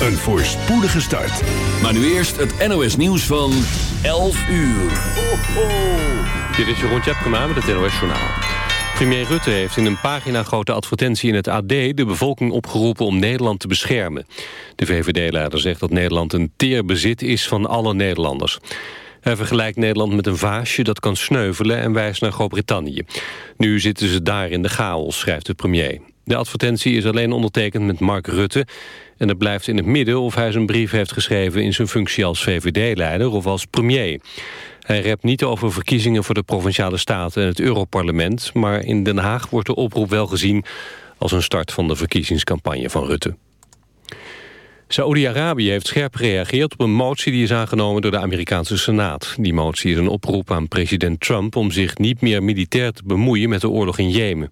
een voorspoedige start. Maar nu eerst het NOS nieuws van 11 uur. Ho, ho. Dit is Jeroen Tjepkema met het NOS Journaal. Premier Rutte heeft in een pagina-grote advertentie in het AD... de bevolking opgeroepen om Nederland te beschermen. De VVD-leider zegt dat Nederland een teer bezit is van alle Nederlanders. Hij vergelijkt Nederland met een vaasje dat kan sneuvelen... en wijst naar Groot-Brittannië. Nu zitten ze daar in de chaos, schrijft de premier. De advertentie is alleen ondertekend met Mark Rutte... en het blijft in het midden of hij zijn brief heeft geschreven... in zijn functie als VVD-leider of als premier. Hij rept niet over verkiezingen voor de Provinciale Staten en het Europarlement... maar in Den Haag wordt de oproep wel gezien... als een start van de verkiezingscampagne van Rutte. Saoedi-Arabië heeft scherp gereageerd op een motie die is aangenomen door de Amerikaanse Senaat. Die motie is een oproep aan president Trump om zich niet meer militair te bemoeien met de oorlog in Jemen.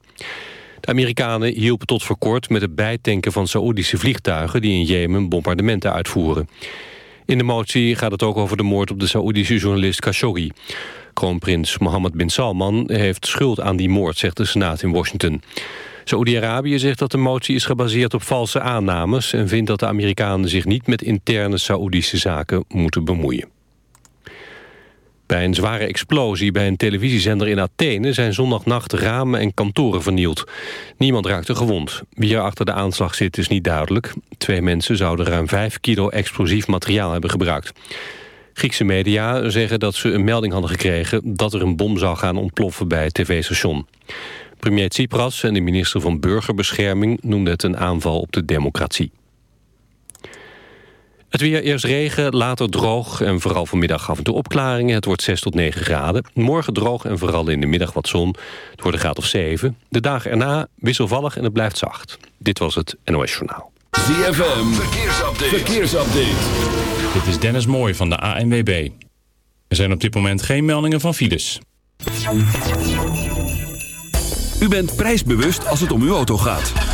De Amerikanen hielpen tot voor kort met het bijtanken van Saoedische vliegtuigen die in Jemen bombardementen uitvoeren. In de motie gaat het ook over de moord op de Saoedische journalist Khashoggi. Kroonprins Mohammed bin Salman heeft schuld aan die moord, zegt de Senaat in Washington. Saoedi-Arabië zegt dat de motie is gebaseerd op valse aannames... en vindt dat de Amerikanen zich niet met interne Saoedische zaken moeten bemoeien. Bij een zware explosie bij een televisiezender in Athene... zijn zondagnacht ramen en kantoren vernield. Niemand raakte gewond. Wie er achter de aanslag zit is niet duidelijk. Twee mensen zouden ruim 5 kilo explosief materiaal hebben gebruikt. Griekse media zeggen dat ze een melding hadden gekregen... dat er een bom zou gaan ontploffen bij het tv-station. Premier Tsipras en de minister van Burgerbescherming... noemden het een aanval op de democratie. Het weer eerst regen, later droog en vooral vanmiddag af en toe opklaringen. Het wordt 6 tot 9 graden. Morgen droog en vooral in de middag wat zon. Het wordt een graad of 7. De dagen erna wisselvallig en het blijft zacht. Dit was het NOS Journaal. ZFM, verkeersupdate. verkeersupdate. Dit is Dennis Mooij van de ANWB. Er zijn op dit moment geen meldingen van files. U bent prijsbewust als het om uw auto gaat.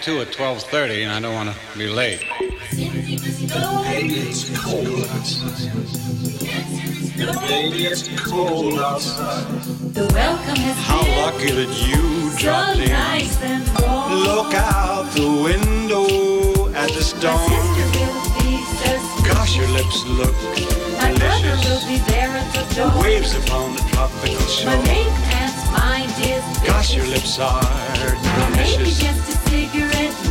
tattoo at 12:30, and I don't want to be late. Baby, it's cold outside. Baby, it's cold outside. The welcome has How been lucky that you so dropped in. nice and. Look out the window at the storm. sister will be so Gosh, your lips look My brother will delicious. be there at the door. Waves upon the tropical My shore. main aunt's mind is Gosh, your lips are maybe delicious.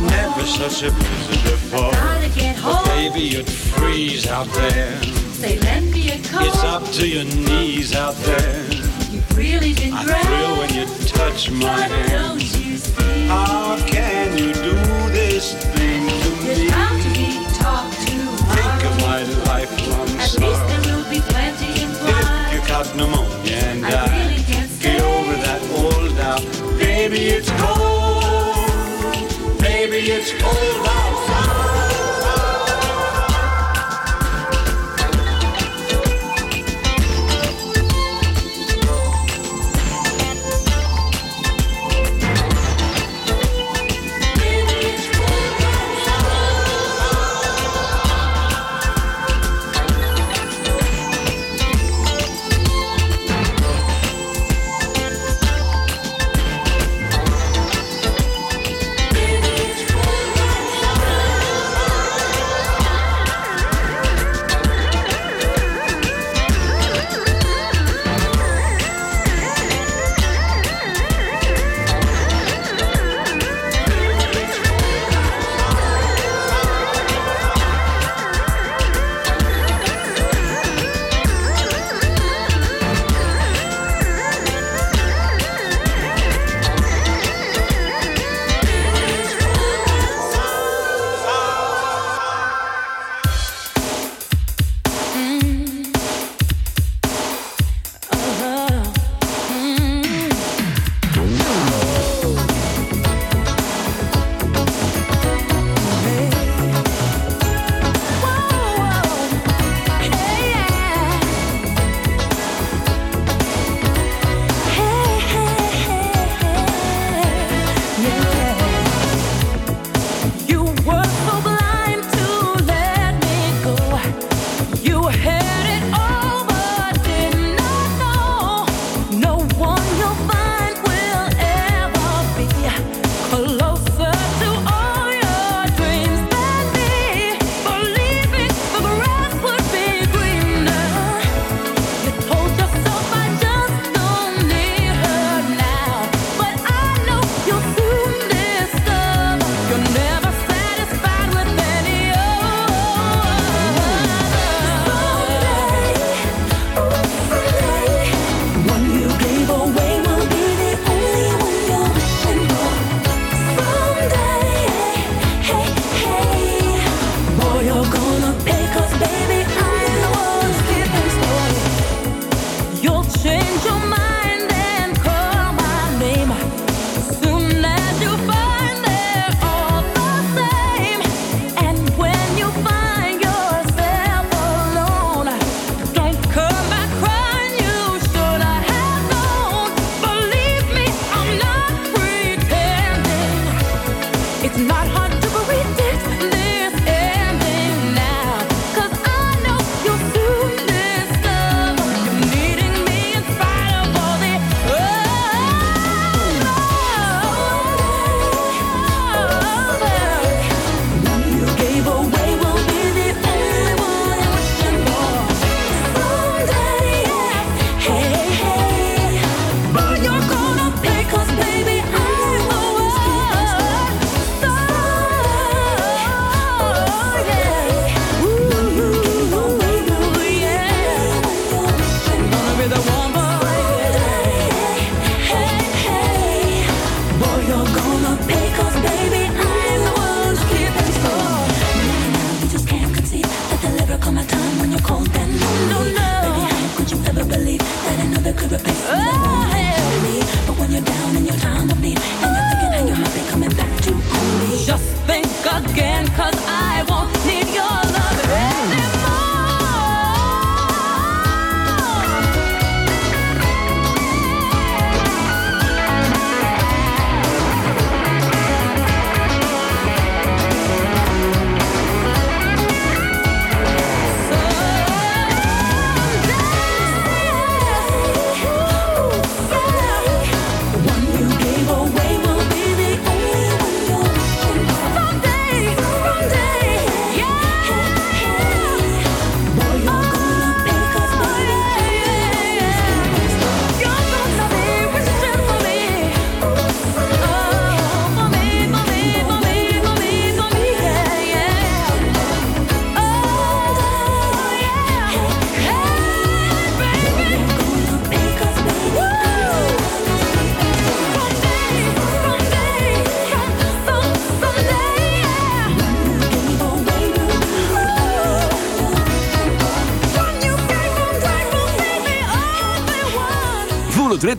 Just a cigarette more. Never such a before. Gotta But baby, you'd freeze out there. Say, lend me a coat. It's up to your knees out there. You've really been I thrill when you touch my But hand. you? How can you do this thing to There's me? bound to be talk Think of my lifelong At least there will be plenty in If you caught pneumonia and I died, really can't get over that old doubt. Baby, it's cold. jetzt all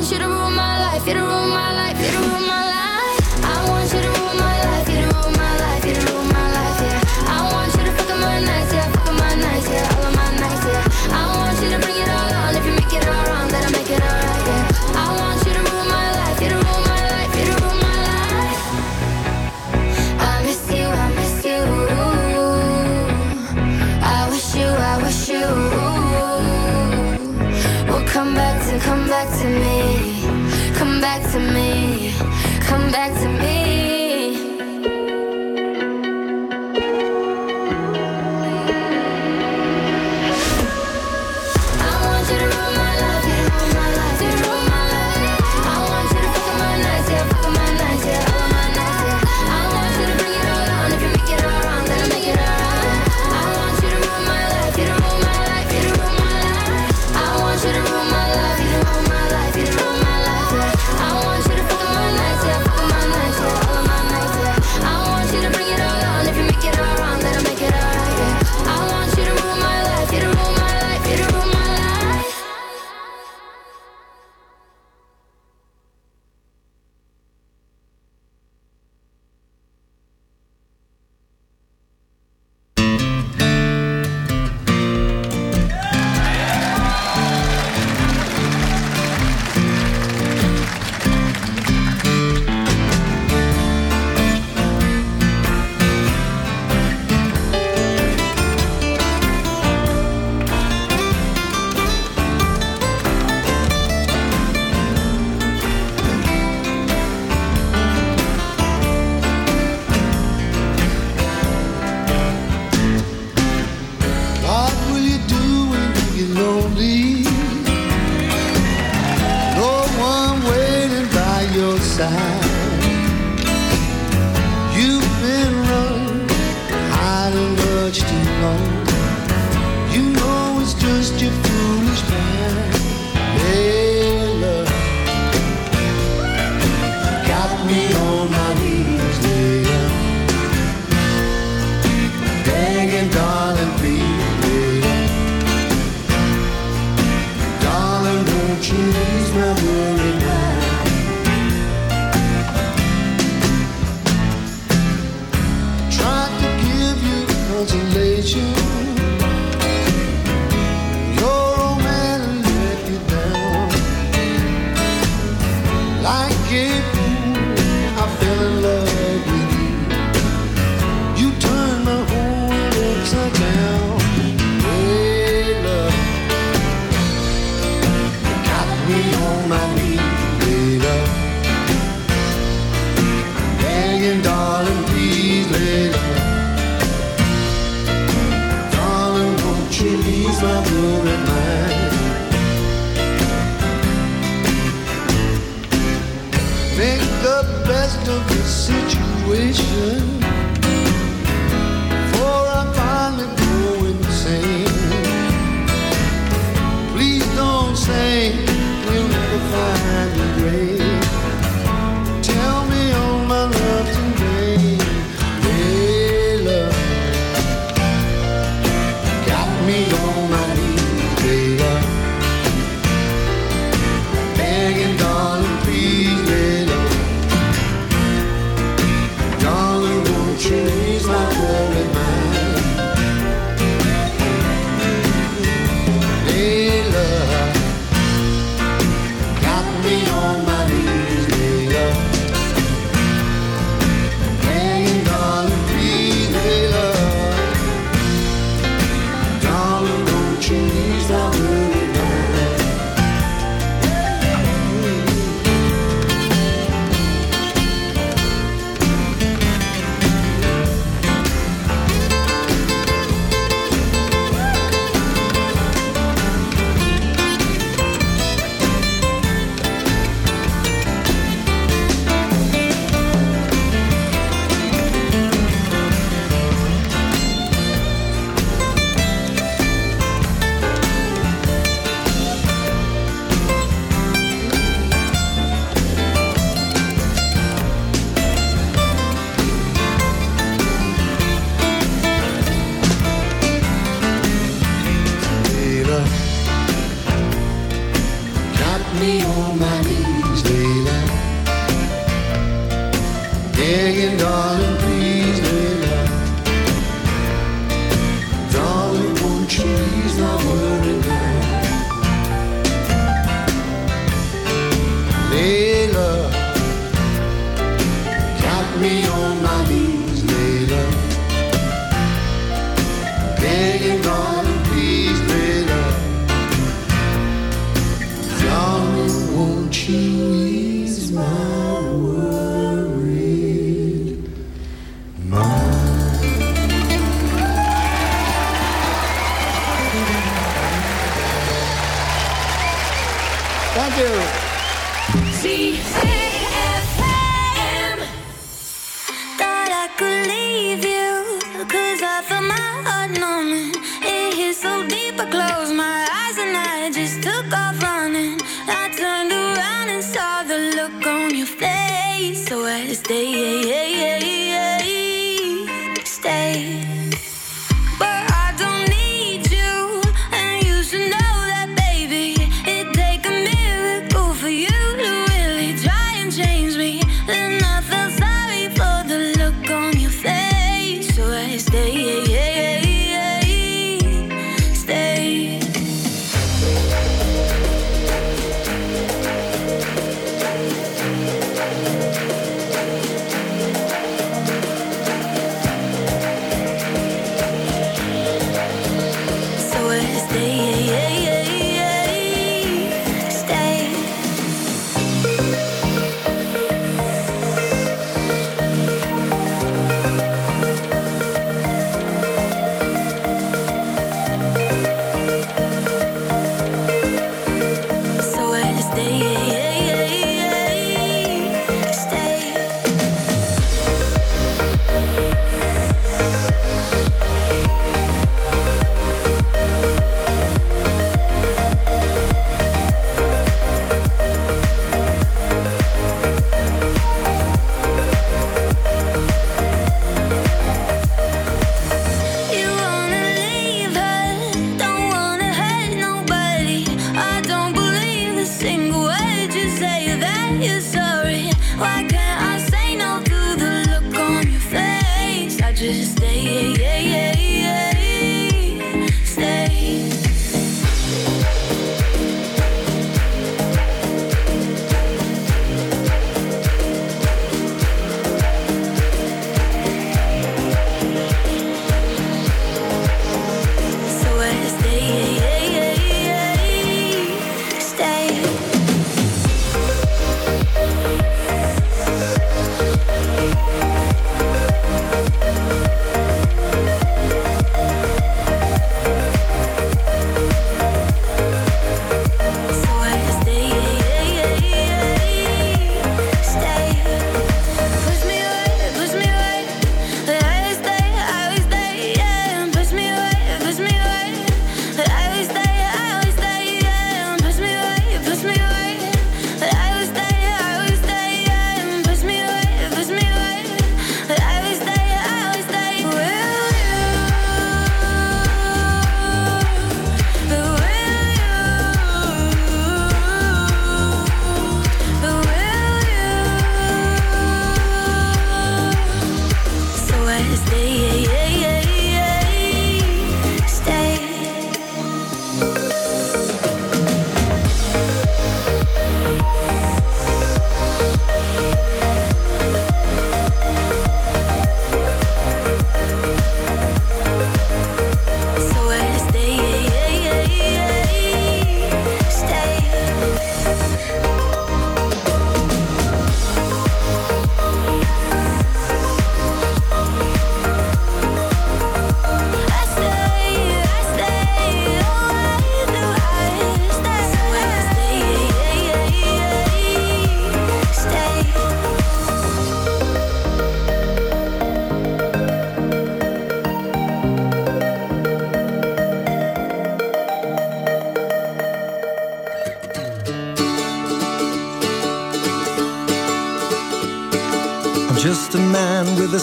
once, you to ruin my life, you to ruin my life, you to ruin my life.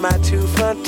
My two front